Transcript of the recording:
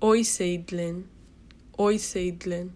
Oiseidlin, Oiseidlin.